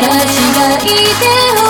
私がいてほ